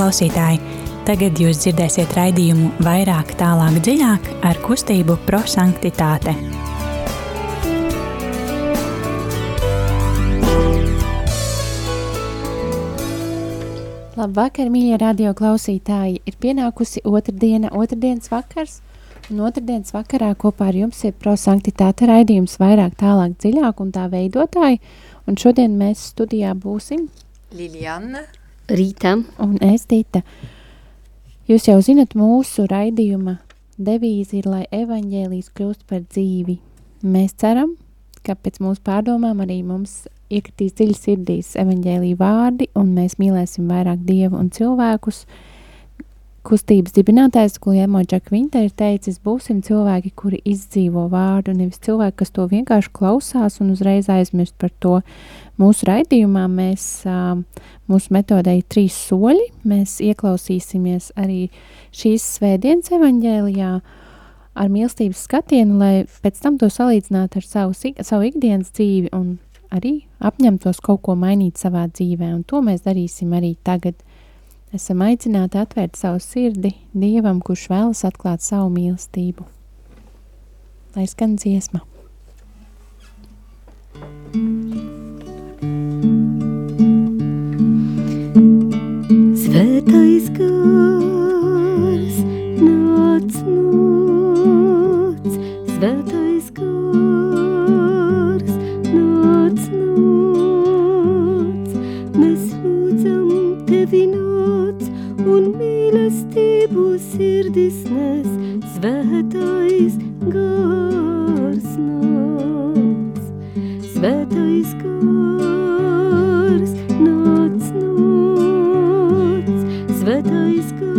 klausītāji! Tagad jūs dzirdēsiet raidījumu vairāk, tālāk, dziļāk ar kustību prosanktitāte. Labvakar, mīļie radio klausītāji! Ir pienākusi otrdiena, otrdienas vakars, un otrdienas vakarā kopā ar jums ir prosanktitāte raidījums vairāk, tālāk, dziļāk un tā veidotāji, un šodien mēs studijā būsim Liliana, Rīta un es Dita. Jūs jau zinat mūsu raidījuma devīzi ir, lai evaņģēlijas kļūst par dzīvi. Mēs ceram, ka pēc mūsu pārdomām arī mums iekritīs dziļi sirdīs evaņģēlīja vārdi, un mēs mīlēsim vairāk dievu un cilvēkus. Kustības dibinātājs Guljēmo Džakvinta ir teicis, būsim cilvēki, kuri izdzīvo vārdu, nevis cilvēki, kas to vienkārši klausās un uzreiz aizmirst par to. Mūsu raidījumā mēs, mūsu metodē ir trīs soļi, mēs ieklausīsimies arī šīs svētdienas evaņģēlijā ar mīlestības skatienu, lai pēc tam to salīdzinātu ar savu, savu ikdienas dzīvi un arī apņemtos kaut ko mainīt savā dzīvē, un to mēs darīsim arī tagad. Esam aicināti atvērt savu sirdi Dievam, kurš vēlas atklāt savu mīlestību. Lai skan dziesma. Svētais gars nāc nāc, sirdis nes, svētais gars nāc, svētais gars nāc nāc, svētais gars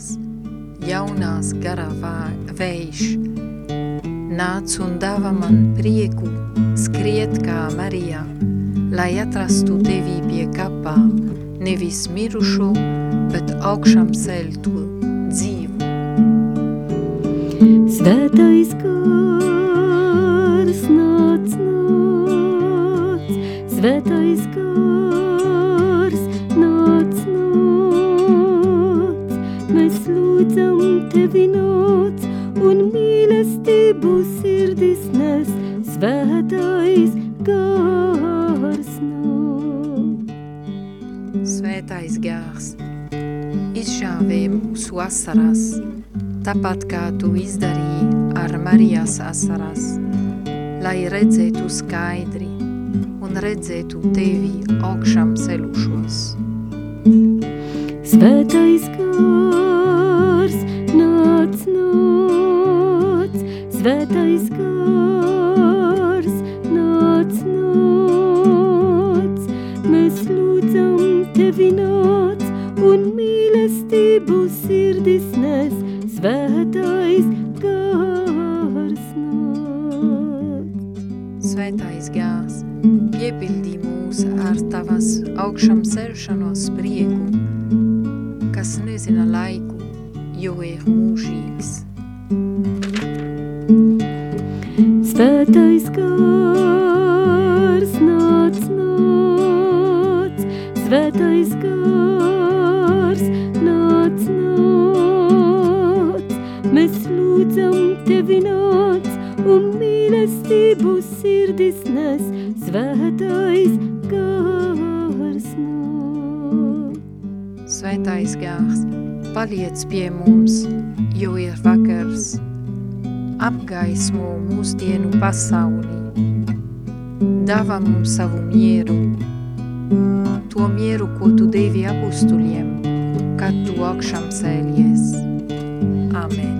Gārs, jaunās garā vējš, nāc un dāvā man prieku skriet kā Marijā, lai atrastu tevi pie kapā, nevis mirušo, bet augšām celtu dzīvu. Svētais mūsu asarās, tāpat kā tu izdarīji ar Marijas asarās, lai redzētu skaidri un redzētu tevi augšām celušos. Svētais gars nāc, nāc, svētais gars nāc, nāc, mēs lūdzam tevi nāc sirdis nes, svētais gars nāc. Svētais gārs, piepildī mūs ar tavas augšām celšanos prieku, kas nezina laiku, jo ir mūžīgs. Svētais gars nāc. Svētais gārs, paliec pie mums, jo ir vakars, apgaismo mūsdienu pasaulī, dāvā mums savu mieru, to mieru, ko tu devi apustuļiem, kad tu augšām cēlies. Amen.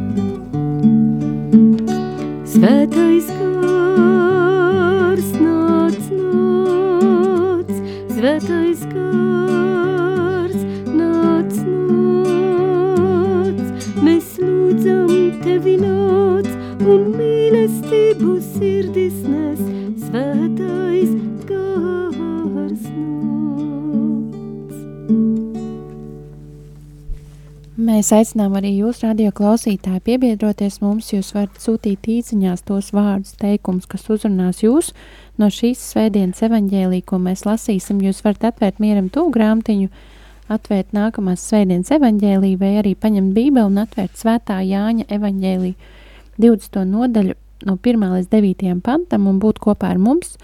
Svētais Mēs aicinām arī jūs, radio klausītāji, piebiedroties mums. Jūs varat sūtīt īsiņās tos vārdus, teikumus, kas uzrunās jūs no šīs svētdienas evaņģēlī, ko mēs lasīsim. Jūs varat atvērt mieram tū grāmatiņu, atvērt nākamās svētdienas evaņģēlī vai arī paņemt bībeli un atvērt svētā Jāņa evaņģēlī 20. nodaļu no 1. līdz 9. pantam un būt kopā ar mums.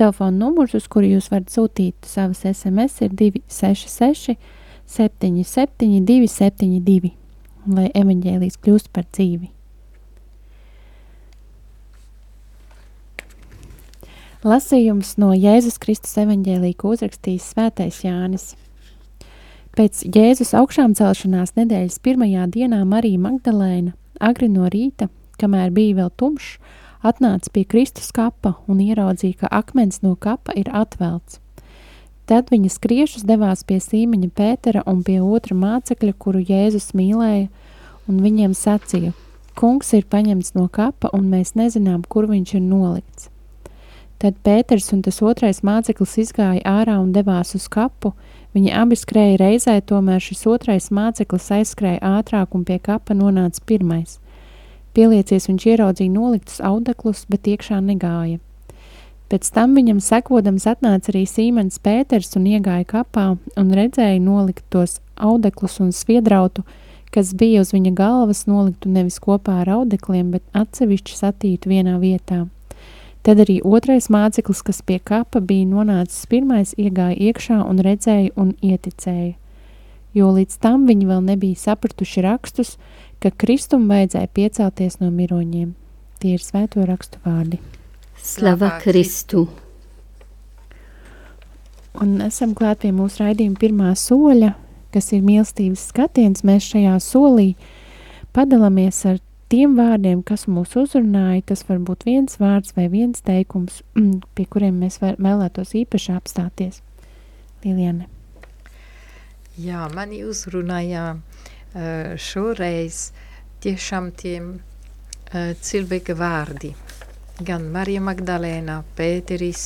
Telefona numurs, uz kuru jūs varat sūtīt savas SMS, ir 266 77, 272, lai evaņģēlijas kļūst par dzīvi. Lasījums no Jēzus Kristus evaņģēlī, ko uzrakstījis Svētais Jānis. Pēc Jēzus augšām celšanās nedēļas pirmajā dienā Marija Magdalēna agri no rīta, kamēr bija vēl tumšs, atnāca pie Kristus kapa un ieraudzīja, ka akmens no kapa ir atvelts. Tad viņa skriešus devās pie Sīmeņa Pētera un pie otra mācekļa, kuru Jēzus mīlēja, un viņiem sacīja: Kungs ir paņemts no kapa, un mēs nezinām, kur viņš ir nolikts. Tad Pēters un tas otrais māceklis izgāja ārā un devās uz kapu. Viņi abi skrēja reizē, tomēr šis otrais māceklis aizskrēja ātrāk un pie kapa nonāca pirmais. Pieliecies viņš ieraudzīja noliktus audeklus, bet iekšā negāja. Pēc tam viņam sekodams atnāca arī Sīmens Pēters un iegāja kapā un redzēja noliktos audeklus un sviedrautu, kas bija uz viņa galvas noliktu nevis kopā ar audekliem, bet atsevišķi satītu vienā vietā. Tad arī otrais māceklis, kas pie kapa bija nonācis pirmais, iegāja iekšā un redzēja un ieticēja. Jo līdz tam viņi vēl nebija sapratuši rakstus, ka Kristum vajadzēja piecelties no miroņiem. Tie ir svēto rakstu vārdi. Slava Kristu! Un esam klāt pie mūsu raidījuma pirmā soļa, kas ir mīlestības skatiens. Mēs šajā solī padalāmies ar tiem vārdiem, kas mūs uzrunāja. Tas var būt viens vārds vai viens teikums, pie kuriem mēs vēlētos īpaši apstāties. Liliane. Jā, mani uzrunāja uh, šoreiz tiešām tiem uh, cilvēka vārdi gan Marija Magdalēna, Pēteris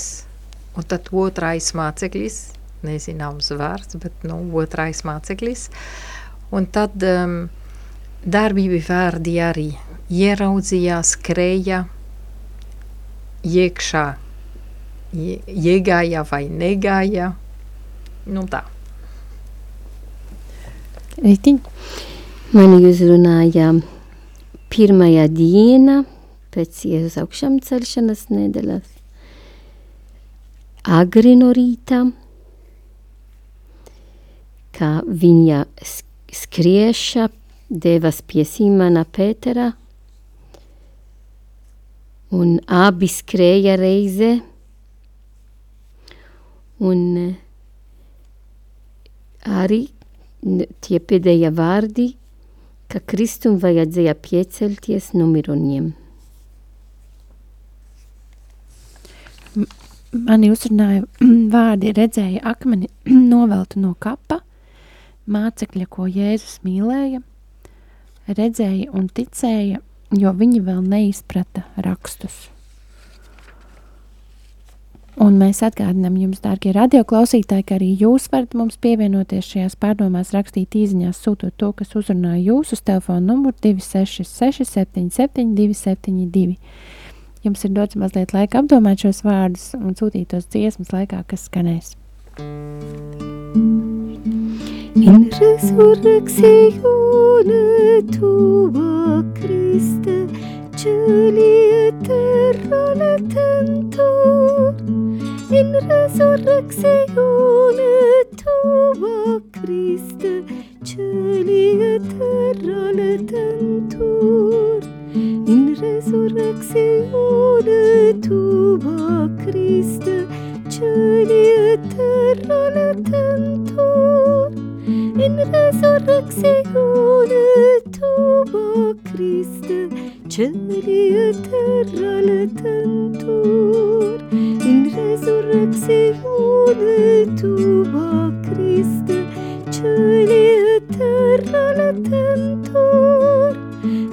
un tad otrais māceklis, nezināms vārds, bet nu, otrais māceklis. Un tad um, darbība vārdi arī ieraudzījās, skrēja iekšā, iegāja vai negāja, nu tā. Rītiņ? Mani uzrunāja pirmajā diena – pēc Jēzus augšām celšanas nedēļas. Agri no rīta, kā viņa skrieša devas pie Simona Pētera, un abi skrēja reize, un arī tie pēdējie vārdi, ka Kristum vajadzēja piecelties no mironiem. Mani uzrunāja vārdi, redzēja akmeni noveltu no kapa, mācekļa, ko Jēzus mīlēja, redzēja un ticēja, jo viņi vēl neizprata rakstus. Un mēs atgādinām jums, dārgie radioklausītāji, ka arī jūs varat mums pievienoties šajās pārdomās, rakstīt īsiņās, sūtot to, kas uzrunāja jūsu telefona numuru 266, 77, 272. Jums ir dots mazliet laika apdomāt šos vārdus un sūtīt tos dziesmas laikā, kas skanēs. In resurrecțiune tua, Christe, celi eternale tentor. In resurrecțiune tua, Christe, celi eternale tentor in resurrecțiune tua, Christe, celi eternale tentor. In resurrecțiune tua, Christe, celi eternale tentor. In resurrecțiune tua, Christe, celi eternale tentor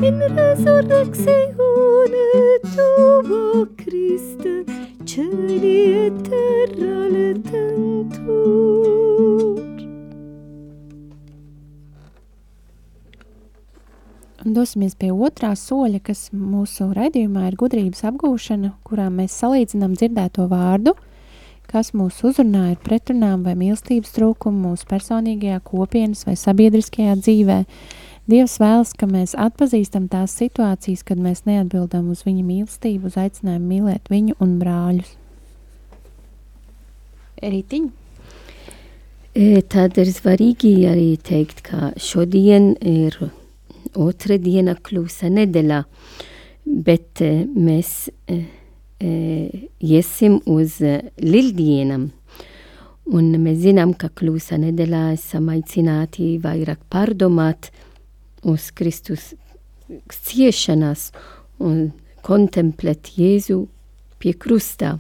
in resurrecțiune tua, Christe, celi eternale tentur. dosimies pie otrā soļa, kas mūsu raidījumā ir gudrības apgūšana, kurā mēs salīdzinām dzirdēto vārdu, kas mūs uzrunā ar pretrunām vai mīlestības trūkumu mūsu personīgajā kopienas vai sabiedriskajā dzīvē. Dievs vēlas, ka mēs atpazīstam tās situācijas, kad mēs neatbildam uz viņa mīlestību, uz aicinājumu mīlēt viņu un brāļus. Rītiņ? E, Tad ir svarīgi arī teikt, ka šodien ir otra diena klusa nedēļa, bet e, mēs e, e, iesim uz lieldienam. Un mēs zinām, ka klusa nedēļā esam aicināti vairāk pārdomāt uz Kristus ciešanas un kontemplēt Jēzu pie krustā.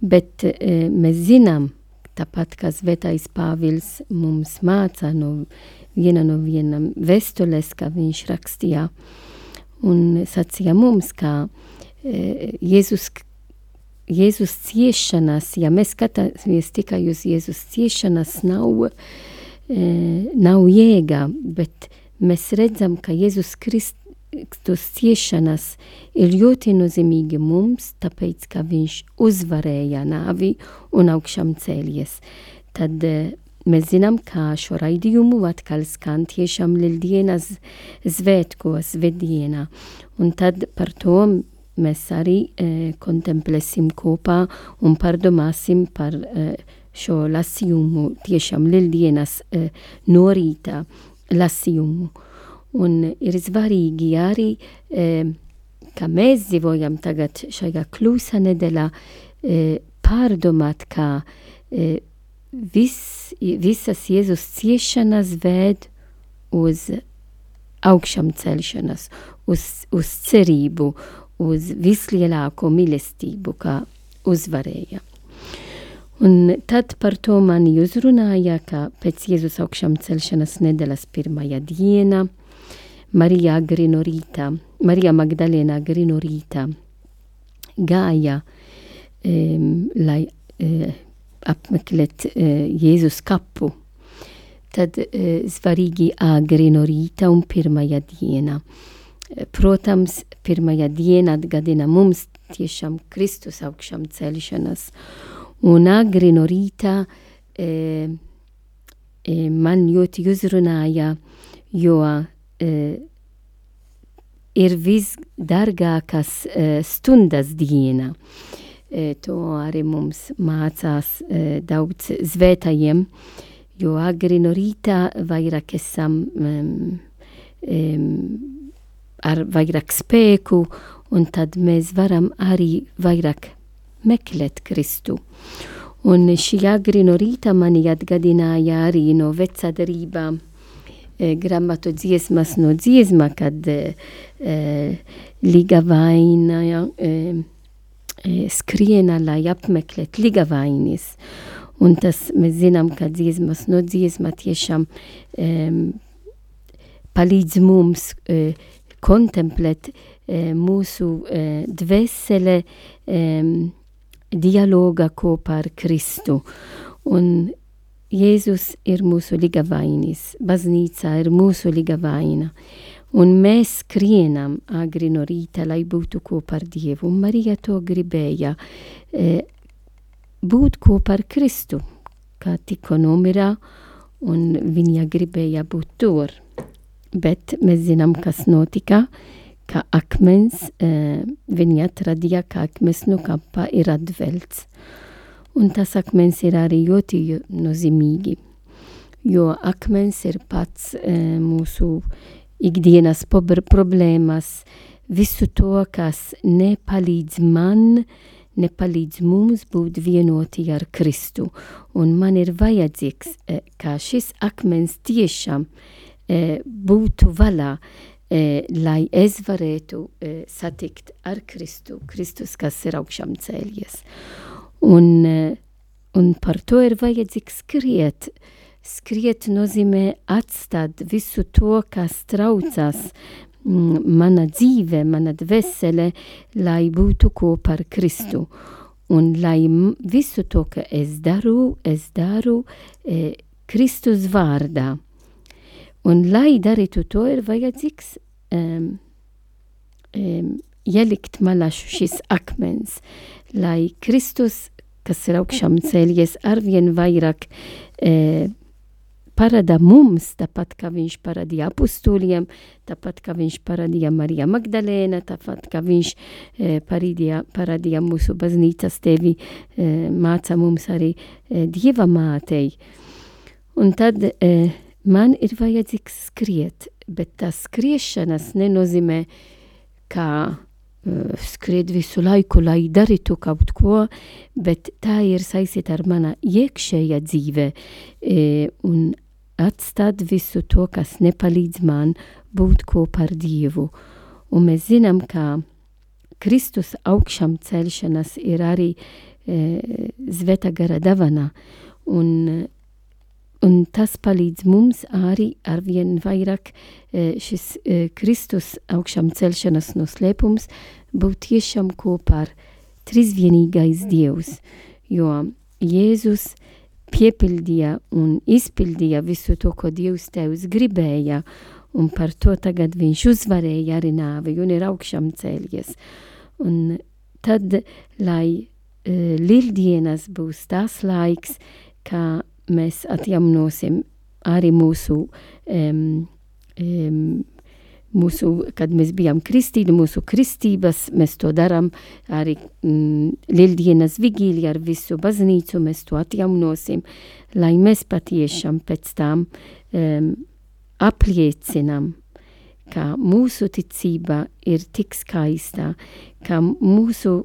Bet e, mēs zinām, tāpat kā Svētais Pāvils mums māca no viena no vienam vēstules, kā viņš rakstīja, un sacīja mums, ka e, Jēzus, Jēzus ciešanas, ja mēs skatāmies tikai uz Jēzus ciešanas, nav, e, nav jēga, bet mēs redzam, ka Jēzus Kristus ciešanas ir ļoti nozīmīgi mums, tāpēc, ka viņš uzvarēja nāvi un augšām cēlies. Tad e, mēs zinām, ka šo raidījumu atkal skan tiešām lieldienas svētkos, svētdienā. Un tad par to mēs arī e, kontemplēsim kopā un pārdomāsim par e, šo lasījumu, tiešām lieldienas e, no rīta lasījumu. Un ir svarīgi arī, e, ka mēs dzīvojam tagad šajā klusa nedēļā, e, pārdomāt, ka e, vis, visas Jēzus ciešanas ved uz augšām celšanas, uz, uz cerību, uz vislielāko mīlestību, kā uzvarēja. Un tad par to mani uzrunāja, ka pēc Jēzus augšām celšanas nedēļas pirmajā diena Marija agrino rītā, Marija Magdalēna agrino rītā gāja, um, lai uh, apmeklēt uh, Jēzus kapu. Tad uh, svarīgi agri no rīta un pirmajā diena. Protams, pirmajā diena atgādina mums tiešām Kristus augšām celšanas. Un agri no rīta e, e, man ļoti uzrunāja, jo e, ir visdārgākas e, stundas diena. E, to arī mums mācās e, daudz zvētājiem, jo agri no rīta vairāk esam um, um, ar vairāk spēku, un tad mēs varam arī vairāk meklēt Kristu. Un šī agri no rīta mani atgādināja arī no vecā darībā e, grāmatu dziesmas no dziesma, kad e, e, liga vaina, ja, e, e, skriena, lai apmeklēt liga vainis. Un tas mēs zinām, ka dziesmas no dziesma tiešām palīdz mums kontemplēt uh, mūsu uh, dvēsele um, dialoga kopā ar Kristu. Un Jēzus ir mūsu ligavainis, baznīca ir mūsu ligavaina. Un mēs skrienam agri no rīta, lai būtu kopā ar Dievu. Un Marija to gribēja. E, būt kopā ar Kristu, kā tikko nomirā, un viņa gribēja būt tur. Bet mēs zinām, kas notika, ka akmens, e, viņa atradīja, ka akmens no kapa ir atvelts. Un tas akmens ir arī ļoti nozīmīgi, jo akmens ir pats e, mūsu ikdienas problēmas, visu to, kas nepalīdz man, nepalīdz mums būt vienoti ar Kristu. Un man ir vajadzīgs, e, ka šis akmens tiešām e, būtu vaļā, e, lai es varētu satikt ar Kristu, Kristus, kas ir augšām cēlies. Un, un par to ir vajadzīgs skriet. Skriet nozīmē atstāt visu to, kas traucās, Mm, mana dzīve, mana dvēsele, lai būtu kopā ar Kristu. Un lai visu to, ka es daru, es daru e, Kristus vārdā. Un lai darītu to, ir vajadzīgs um, um, ielikt malā šis akmens, lai Kristus, kas ir augšām cēlies, arvien vairāk e, parāda mums, tāpat kā viņš parādīja apustūļiem, tāpat kā viņš parādīja Marija Magdalēna, tāpat kā viņš e, parādīja, parādīja mūsu baznīcas tevi, e, māca mums arī e, Dieva mātei. Un tad e, man ir vajadzīgs skriet, bet tas skriešanas nenozīmē, kā uh, skriet visu laiku, lai darītu kaut ko, bet tā ir saistīta ar mana iekšējā dzīve e, un atstāt visu to, kas nepalīdz man būt kopā ar Dievu. Un mēs zinām, ka Kristus augšām celšanas ir arī e, zveta gara davana, un, un tas palīdz mums arī arvien vairāk e, šis e, Kristus augšām celšanas noslēpums būt tiešām kopā ar trīsvienīgais Dievs, jo Jēzus piepildīja un izpildīja visu to, ko Dievs tevs gribēja, un par to tagad viņš uzvarēja arī nāvi un ir augšām cēlies. Un tad, lai uh, lirdienas būs tas laiks, kā mēs atjaunosim arī mūsu um, um, mūsu, kad mēs bijām kristīti, mūsu kristības, mēs to darām arī mm, Lieldienas vigīli ar visu baznīcu, mēs to atjaunosim, lai mēs patiešām pēc tam um, apliecinam, ka mūsu ticība ir tik skaistā, ka mūsu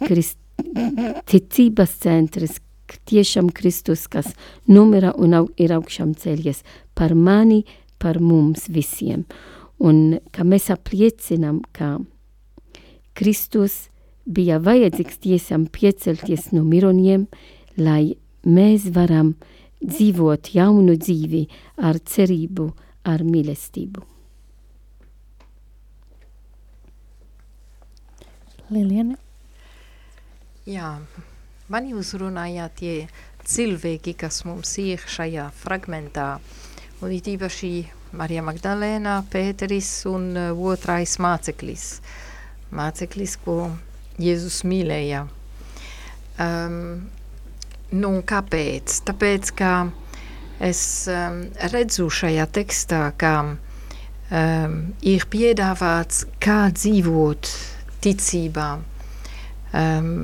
krist, ticības centrs tiešām Kristus, kas numera un au, ir augšām ceļies par mani, par mums visiem un ka mēs apliecinām, ka Kristus bija vajadzīgs tiesam piecelties no mironiem, lai mēs varam dzīvot jaunu dzīvi ar cerību, ar mīlestību. Liliana? Jā, mani uzrunāja tie cilvēki, kas mums ir šajā fragmentā, un it īpaši Marija Magdalēna, Pēteris un uh, otrais māceklis. Māceklis, ko Jēzus mīlēja. Um, nu, kāpēc? Tāpēc, ka es um, redzu šajā tekstā, ka um, ir piedāvāts, kā dzīvot ticībā. Um,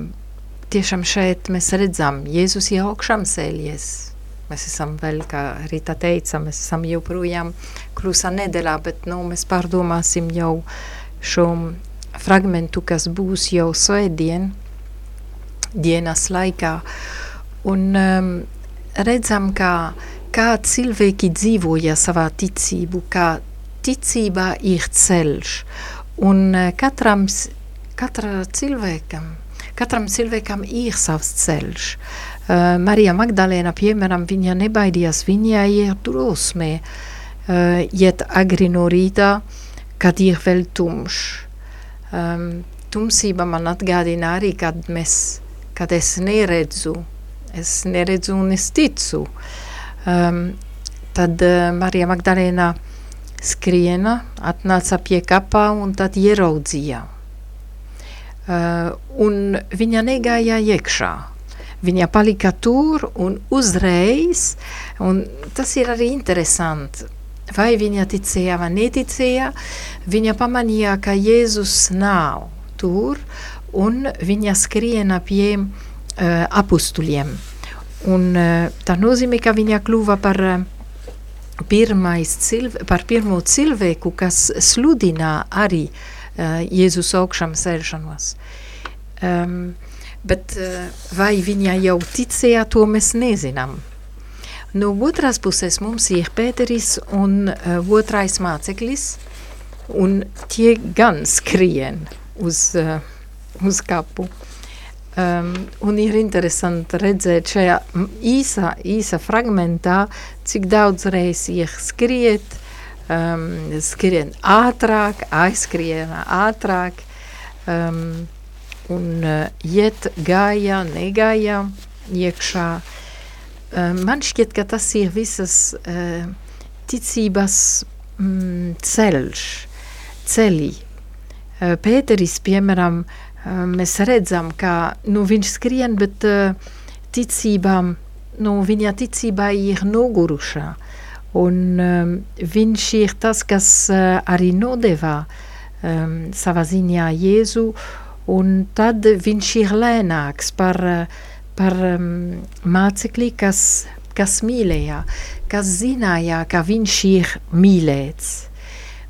tiešām šeit mēs redzam, Jēzus ir augšām cēlies, Mēs esam vēl, kā Rīta teica, mēs esam joprojām klusā nedēļā, bet nu, mēs pārdomāsim jau šo fragmentu, kas būs jau svētdien, dienas laikā. Un um, redzam, kā, kā cilvēki dzīvoja savā ticību, kā ticībā ir ceļš. Un uh, katram, katra cilvēkam, katram cilvēkam ir savs ceļš. Uh, Marija Magdalēna, piemēram, viņa nebaidījās, viņai ir drosme uh, iet agri no rītā, kad ir vēl tumšs. Um, tumsība man atgādina arī, kad mēs, kad es neredzu, es neredzu un es ticu. Um, tad uh, Marija Magdalēna skriena, atnāca pie kapā un tad ieraudzīja. Uh, un viņa negāja iekšā. Viņa palika tur un uzreiz, un tas ir arī interesanti. Vai viņa ticēja vai neticēja, viņa pamanīja, ka Jēzus nav tur, un viņa skriena pie uh, apustuļiem. Un uh, tā nozīmē, ka viņa kļuva par uh, pirmais cilve, par pirmo cilvēku, kas sludina arī uh, Jēzus augšām celšanos. Um, bet eh, vai viņa jau ticēja, to mēs nezinām. No otras puses mums ir Pēteris un uh, otrais māceklis, un tie gan skrien uz, uh, uz kapu. Um, un ir interesanti redzēt šajā īsā, īsā fragmentā, cik daudz reiz ir skriet, um, skrien ātrāk, aizskrien ātrāk, um, un uh, iet gājā, negājā iekšā. Uh, man šķiet, ka tas ir visas uh, ticības mm, ceļš. ceļi. Pēteris, piemēram, mēs redzam, ka nu, viņš skrien, bet ticībām, nu, viņa ticībā ir nogurušā. Un um, viņš ir tas, kas uh, arī nodevā um, savā ziņā Jēzu, un tad viņš ir lēnāks par, par um, mācekli, kas, kas mīlēja, kas zināja, ka viņš ir mīlēts.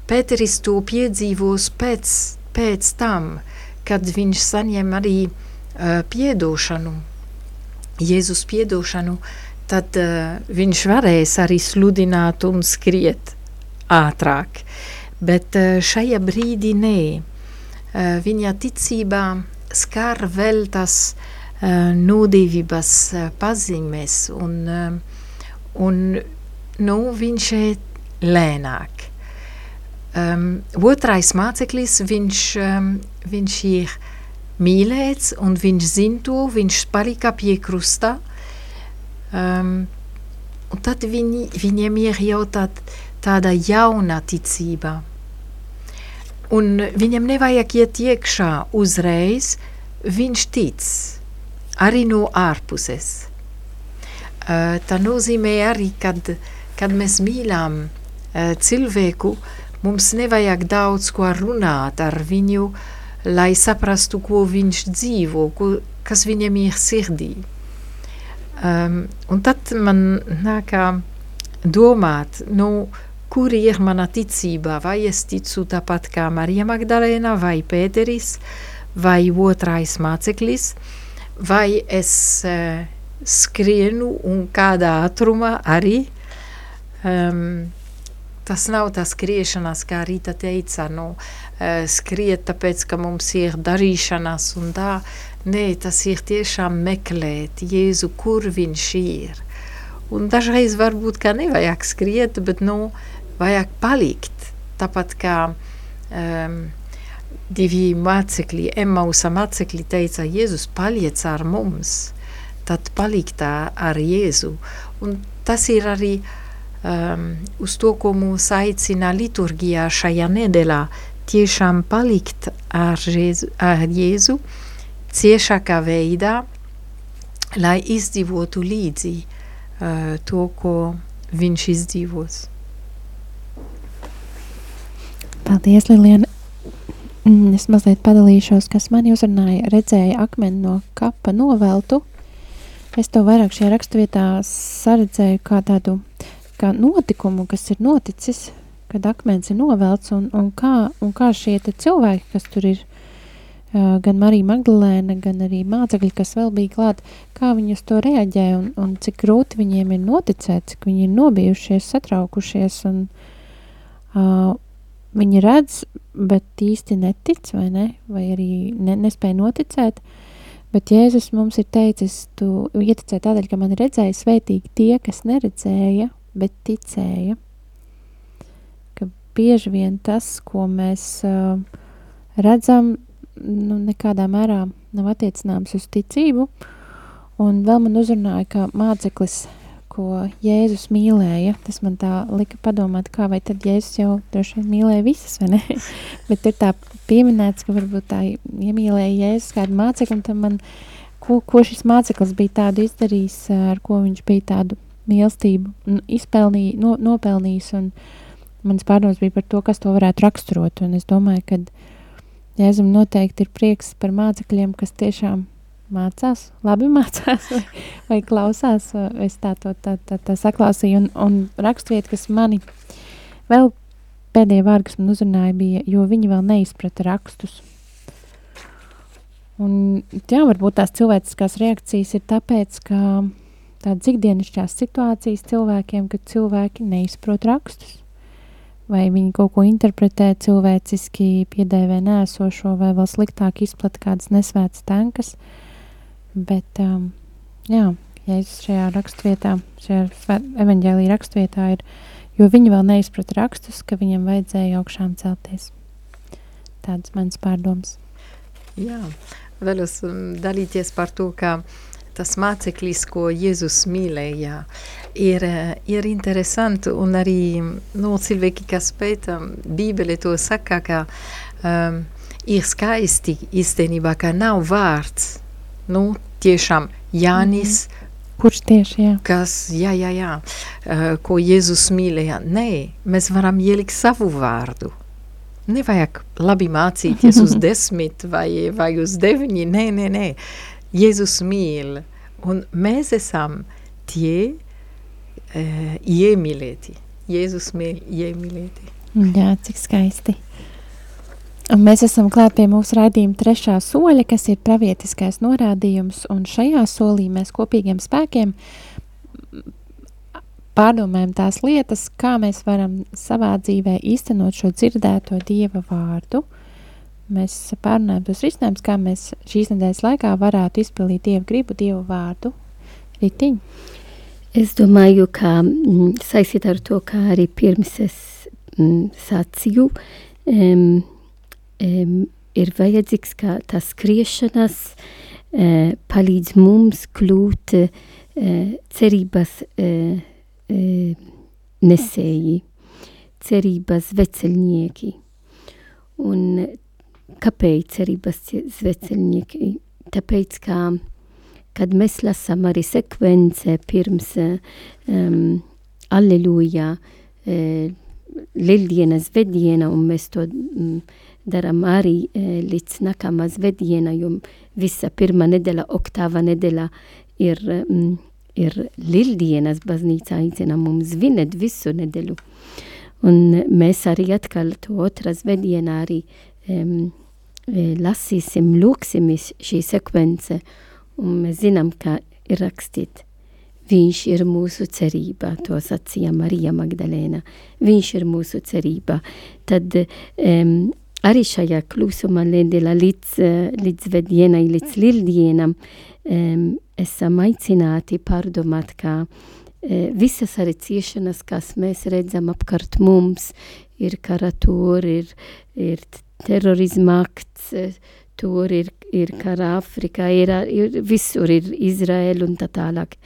Pēteris to piedzīvos pēc, pēc tam, kad viņš saņem arī uh, piedošanu, Jēzus piedošanu, tad uh, viņš varēs arī sludināt un skriet ātrāk. Bet uh, šajā brīdī nē. Uh, viņa ticībā skar vēl tas uh, nodevības uh, pazīmes un, uh, un nu, viņš ir lēnāk. Um, otrais māceklis, viņš, um, viņš ir mīlēts un viņš zina to, viņš palika pie krusta. Um, un tad viņi, viņiem ir jau tād, tāda jauna ticība. Un viņam nevajag iet iekšā uzreiz, viņš tic arī no ārpuses. Uh, tā nozīmē arī, kad, kad mēs mīlam uh, cilvēku, Mums nevajag daudz ko runāt ar viņu, lai saprastu, ko viņš dzīvo, ko, kas viņam ir sirdī. Um, un tad man nākā domāt, nu, kur ir mana ticība, vai es ticu tāpat kā Marija Magdalēna, vai Pēteris, vai otrais māceklis, vai es uh, skrienu un kādā ātrumā arī? Um, tas nav tā skriešanās, kā Rīta teica, nu, skriet tāpēc, ka mums ir darīšanas un tā. Nē, tas ir tiešām meklēt Jēzu, kur viņš ir. Un dažreiz varbūt, ka nevajag skriet, bet, nu, vajag palikt. Tāpat kā um, divi mācekļi, Emmausa mācekļi teica, Jēzus paliec ar mums, tad palikt ar Jēzu. Un tas ir arī uh, um, uz to, ko mūs aicina liturgijā šajā nedēļā, tiešām palikt ar Jēzu, ar Jēzu ciešākā veidā, lai izdzīvotu līdzi uh, to, ko viņš izdzīvos. Paldies, Liliana! Mm, es mazliet padalīšos, kas man uzrunāja, redzēja akmeni no kapa noveltu. Es to vairāk šajā raksturvietā saredzēju kā tādu kā notikumu, kas ir noticis, kad akmens ir novelts, un, un, kā, un kā šie cilvēki, kas tur ir, uh, gan Marija Magdalēna, gan arī mācekļi, kas vēl bija klāt, kā viņi uz to reaģē, un, un cik grūti viņiem ir noticēt, cik viņi ir nobijušies, satraukušies, un uh, viņi redz, bet īsti netic, vai ne, vai arī ne, nespēja noticēt, Bet Jēzus mums ir teicis, tu ieticēji tādēļ, ka man redzēja svētīgi tie, kas neredzēja bet ticēja. Ka bieži vien tas, ko mēs uh, redzam, nu, nekādā mērā nav attiecināms uz ticību. Un vēl man uzrunāja, ka māceklis, ko Jēzus mīlēja, tas man tā lika padomāt, kā vai tad Jēzus jau droši vien mīlēja visas, vai ne? Bet ir tā pieminēts, ka varbūt tā iemīlēja Jēzus kādu mācekli, un tam man, ko, ko šis māceklis bija tādu izdarījis, ar ko viņš bija tādu mīlestību izpelnī, no, nopelnījis, mans pārdoms bija par to, kas to varētu raksturot, un es domāju, ka Jēzum noteikti ir prieks par mācekļiem, kas tiešām mācās, labi mācās vai, vai klausās, es tā to tā, tā, tā saklausīju, un, un raksturiet, kas mani vēl pēdējie vārdi, kas man uzrunāja, bija, jo viņi vēl neizprata rakstus. Un, jā, varbūt tās cilvēciskās reakcijas ir tāpēc, ka tādas ikdienišķās situācijas cilvēkiem, kad cilvēki neizprot rakstus. Vai viņi kaut ko interpretē cilvēciski, piedēvē nēsošo, vai vēl sliktāk izplata kādas nesvētas tankas. Bet, um, jā, Jēzus šajā rakstvietā, šajā evaņģēlī rakstvietā ir, jo viņi vēl neizprata rakstus, ka viņam vajadzēja augšām celties. Tāds mans pārdoms. Jā, vēl es um, dalīties par to, ka uh, tas māceklis, ko Jēzus mīlēja, ir, ir interesanti, un arī nu, cilvēki, kas pēta Bībeli, to saka, ka um, ir skaisti īstenībā, ka nav vārds, nu, tiešām Jānis, mm -hmm. Kurš tieši, jā? Kas, jā, jā, jā, uh, ko Jēzus mīlēja. Nē, mēs varam ielikt savu vārdu. Nevajag labi mācīties uz desmit vai, vai uz deviņi, nē, nē, nē. Jēzus mīl, un mēs esam tie uh, iemīlēti. Jēzus mīl iemīlēti. Jā, cik skaisti. Un mēs esam klāt pie mūsu raidījuma trešā soļa, kas ir pravietiskais norādījums, un šajā solī mēs kopīgiem spēkiem pārdomājam tās lietas, kā mēs varam savā dzīvē īstenot šo dzirdēto Dieva vārdu. Mēs pārunājam tos risinājumus, kā mēs šīs nedēļas laikā varētu izpildīt Dievu gribu, Dievu vārdu. Ritiņ? Es domāju, ka mm, saistīt ar to, kā arī pirms es mm, sacīju, um, um, ir vajadzīgs, ka tas skriešanas uh, palīdz mums kļūt uh, cerības uh, uh, nesēji, cerības veceļnieki. Un kāpēc cerības veceļnieki? Tāpēc, ka kad mēs lasām arī sekvence pirms um, Alleluja, uh, Lieldienas vediena, un mēs to um, darām arī e, līdz nākamā svētdiena, jo visa pirmā nedēļa, oktāva nedēļa ir, mm, ir Lieldienas baznīca aicina mums svinēt visu nedēļu. Un mēs arī atkal to otrā svētdienā arī um, lasīsim, lūksimies šī sekvence, un mēs zinām, ka ir rakstīt. Viņš ir mūsu cerība, to sacīja Marija Magdalēna. Viņš ir mūsu cerība. Tad um, arī šajā klusumā nedēļā līdz, līdz vedienai, līdz lieldienam um, esam aicināti pārdomāt, ka uh, visas arī ciešanas, kas mēs redzam apkārt mums, ir kara tur, ir, ir terorisma akts, tur ir, ir kara Afrikā, ir, ir visur ir Izraēla un tā tālāk.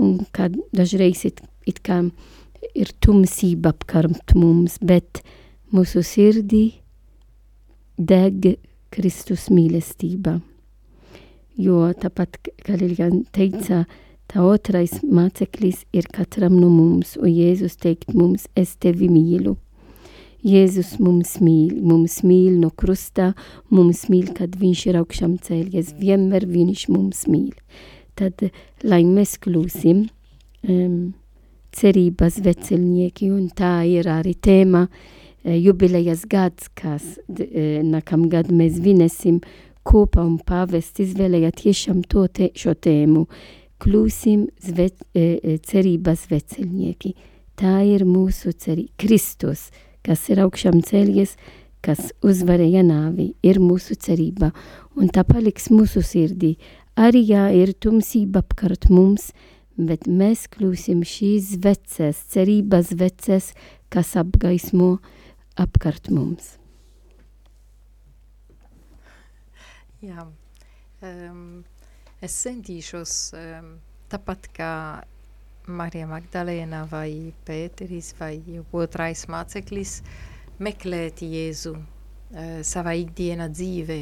Un kad dažreiz it, it kā ir tumsība apkārt mums, bet mūsu sirdī deg Kristus mīlestība. Jo tāpat, kā Lilian teica, tā otrais māceklis ir katram no mums, un Jēzus teikt mums, es tevi mīlu. Jēzus mums mīl, mums mīl no krustā, mums mīl, kad viņš ir augšām cēlies, vienmēr viņš mums mīl. Tad, lai mēs kļūsim um, cerības vecelnieki, un tā ir arī tēma, uh, jubilejas gads, kas nākamgad mēs vinēsim kopā un pāvests izvēlēja tiešām to te, šo tēmu. Kļūsim zvet, cerības veceļnieki. Tā ir mūsu cerība. Kristus, kas ir augšām ceļies, kas uzvarēja nāvi, ir mūsu cerība, un tā paliks mūsu sirdī. Arī jā, ir tumsība apkārt mums, bet mēs kļūsim šīs veces, cerības veces, kas apgaismo apkārt mums. Jā, um, es centīšos um, tāpat kā Marija Magdalēna vai Pēteris vai otrais māceklis meklēt Jēzu uh, savā ikdiena dzīvē,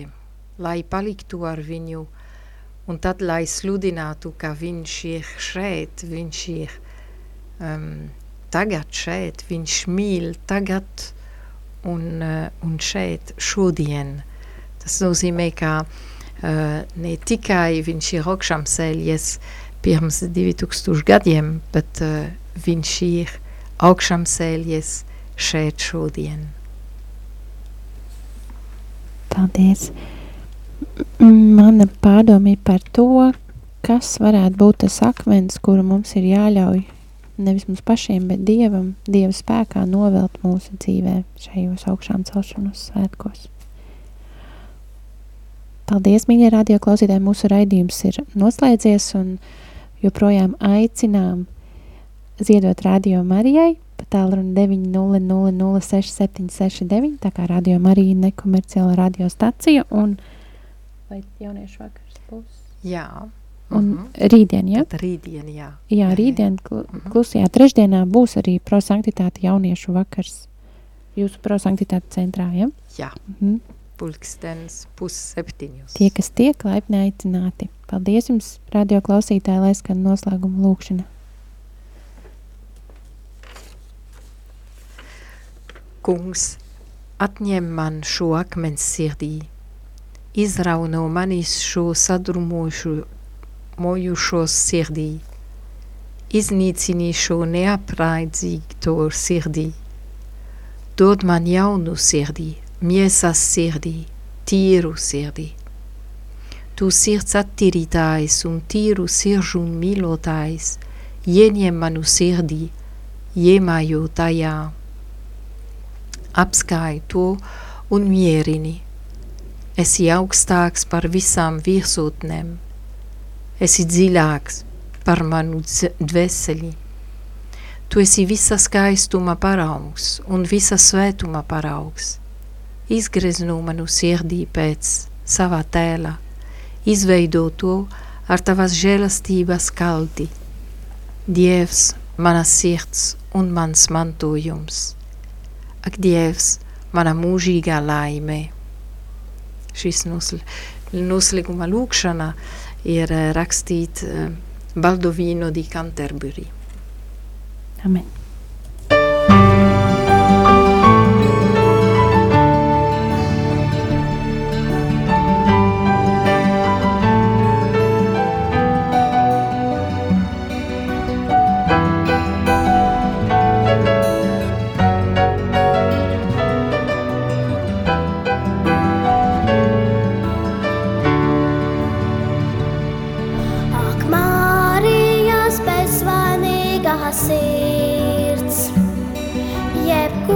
lai paliktu ar viņu un tad, lai sludinātu, ka viņš ir šeit, viņš ir um, tagad šeit, viņš mīl tagad un, uh, un šeit šodien. Tas nozīmē, ka uh, ne tikai viņš ir augšām ceļies pirms 2000 gadiem, bet uh, viņš ir augšām ceļies šeit šodien. Paldies! Mana pārdomi par to, kas varētu būt tas akmens, kuru mums ir jāļauj nevis mums pašiem, bet Dievam, Dieva spēkā novelt mūsu dzīvē šajos augšām celšanos svētkos. Paldies, mīļie radio klausītāji, mūsu raidījums ir noslēdzies un joprojām aicinām ziedot radio Marijai pa tālruni 900-6769, tā kā radio Marija nekomerciāla radiostacija un vai jauniešu vakars būs? Jā, Un Mhm. rītdien, ja? Tad rītdien, jā. Jā, rītdien kl Mhm. klusajā trešdienā būs arī prosanktitāte jauniešu vakars jūsu prosanktitāte centrā, ja? Jā, Mhm. Pulkstens pusseptiņus. Tie, kas tiek laipni aicināti. Paldies jums, radio klausītāji, lai skan noslēguma lūkšana. Kungs, atņem man šo akmens sirdī, izrau no manis šo sadrumojušo sirdī, iznīcini šo neapraidzīto sirdī, dod man jaunu sirdī, miesas sirdī, tīru sirdī. Tu sirds attīrītājs un tīru siržu mīlotājs, ieņem manu sirdī, iemāju tajā apskāj to un mierini. Esi augstāks par visām virsotnēm, esi dziļāks par manu dvēseli. Tu esi visa skaistuma paraugs un visa svētuma paraugs. Izgrez no manu sirdī pēc savā tēla, izveido to ar tavas žēlastības kalti. Dievs, mana sirds un mans mantojums ak Dievs, mana mūžīgā laime. Šis nosl noslēguma lūkšana ir eh, rakstīta uh, Baldovino di Canterbury. Amen.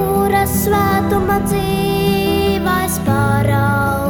Jebkura svētuma dzīvais paraugs,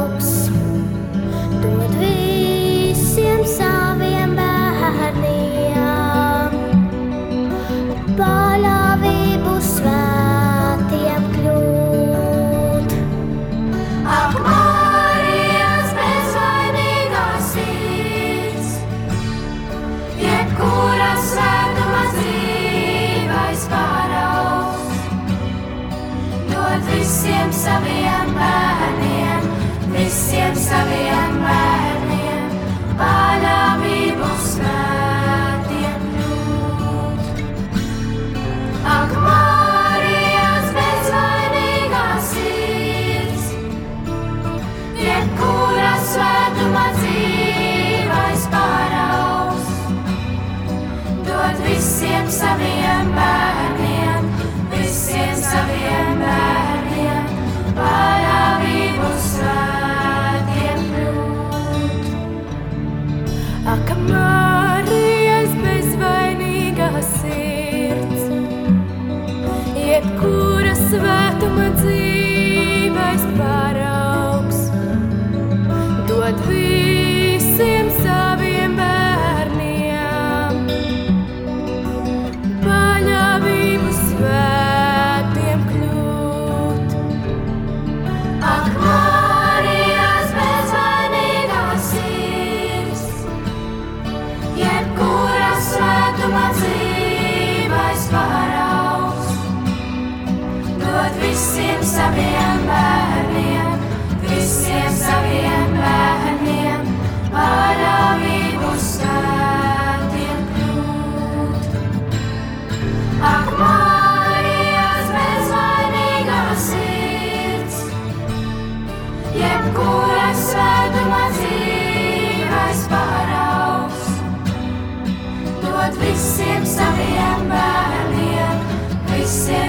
Ak, Marijas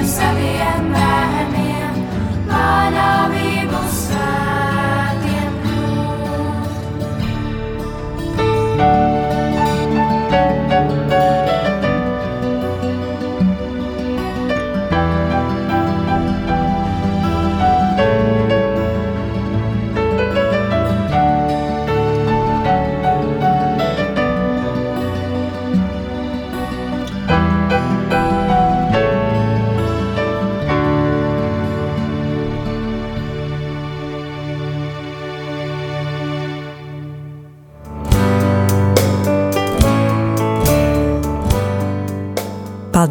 sabia ens